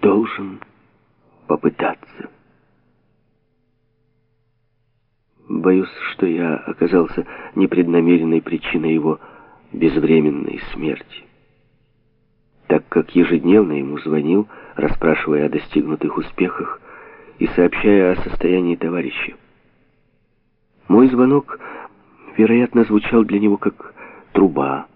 должен попытаться. Боюсь, что я оказался непреднамеренной причиной его безвременной смерти. Так как ежедневно ему звонил, расспрашивая о достигнутых успехах и сообщая о состоянии товарища. Мой звонок, вероятно, звучал для него как труба,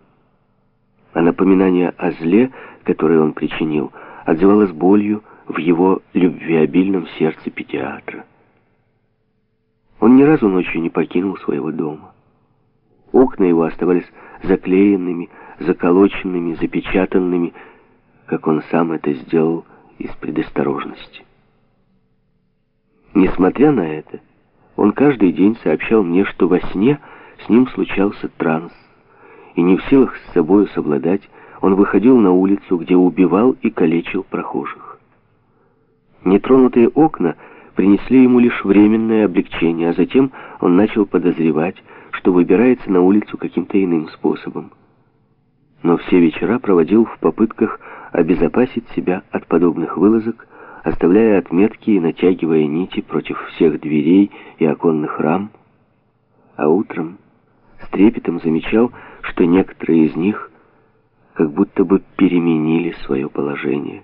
а напоминание о зле, которое он причинил, отзывалось болью в его любвеобильном сердце педиатра. Он ни разу ночью не покинул своего дома. Окна его оставались заклеенными, заколоченными, запечатанными, как он сам это сделал из предосторожности. Несмотря на это, он каждый день сообщал мне, что во сне с ним случался транс, и не в силах с собою совладать, он выходил на улицу, где убивал и калечил прохожих. Нетронутые окна — принесли ему лишь временное облегчение, а затем он начал подозревать, что выбирается на улицу каким-то иным способом. Но все вечера проводил в попытках обезопасить себя от подобных вылазок, оставляя отметки и натягивая нити против всех дверей и оконных рам, а утром с трепетом замечал, что некоторые из них как будто бы переменили свое положение,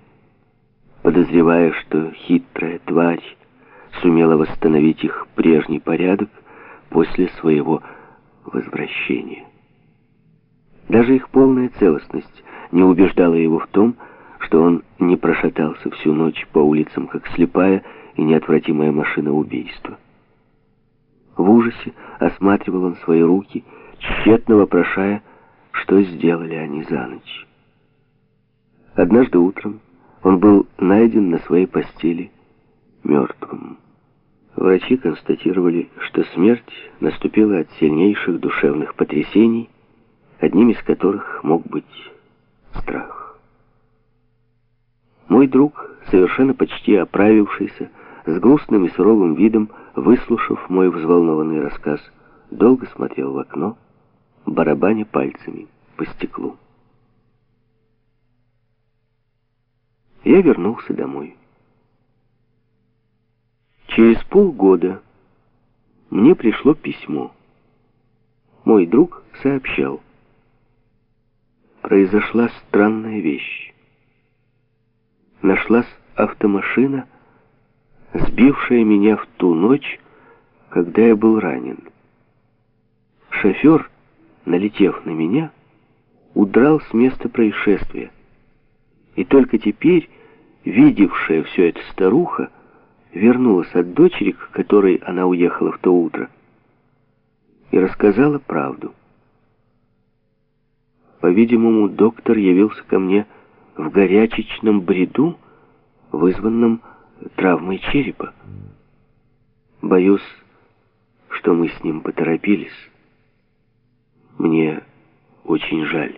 подозревая, что хитрая тварь сумела восстановить их прежний порядок после своего возвращения. Даже их полная целостность не убеждала его в том, что он не прошатался всю ночь по улицам, как слепая и неотвратимая машина убийства. В ужасе осматривал он свои руки, тщетно вопрошая, что сделали они за ночь. Однажды утром он был найден на своей постели мертвым. Врачи констатировали, что смерть наступила от сильнейших душевных потрясений, одним из которых мог быть страх. Мой друг, совершенно почти оправившийся, с грустным и суровым видом, выслушав мой взволнованный рассказ, долго смотрел в окно, барабаня пальцами по стеклу. Я вернулся домой. Через полгода мне пришло письмо. Мой друг сообщал. Произошла странная вещь. Нашлась автомашина, сбившая меня в ту ночь, когда я был ранен. Шофер, налетев на меня, удрал с места происшествия. И только теперь, видевшая все это старуха, вернулась от дочери, к которой она уехала в то утро, и рассказала правду. По-видимому, доктор явился ко мне в горячечном бреду, вызванном травмой черепа. Боюсь, что мы с ним поторопились. Мне очень жаль.